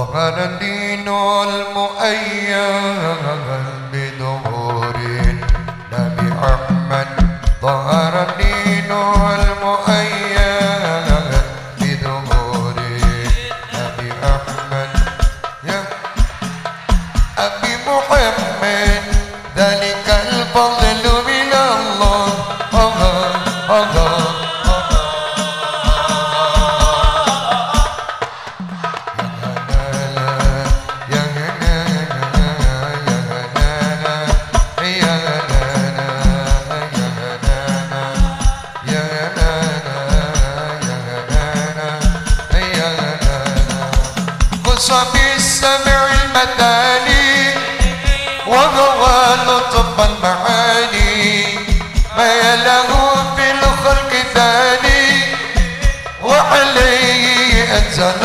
ظهر الدين المؤيد. سمع المتاني وهو لطف المعاني ما له في الخلق ثاني وعليه أنزل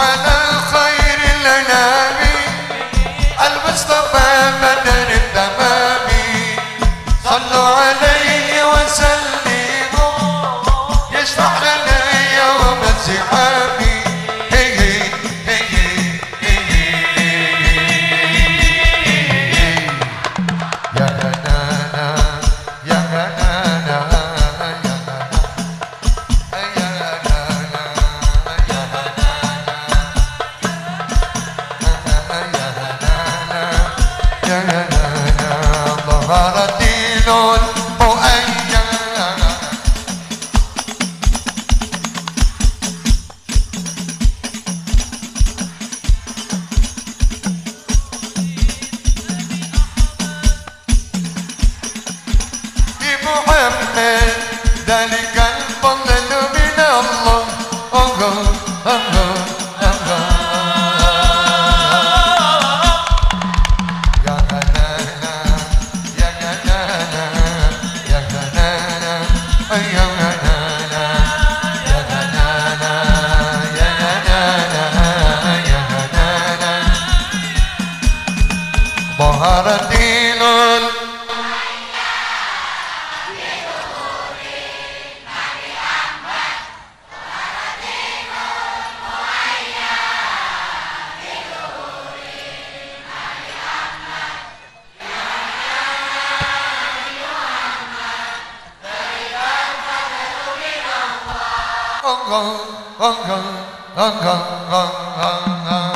على خير لنا. Eh, Dalika Hong Kong, Hong Kong, Hong Kong, Hong Kong, Hong Kong.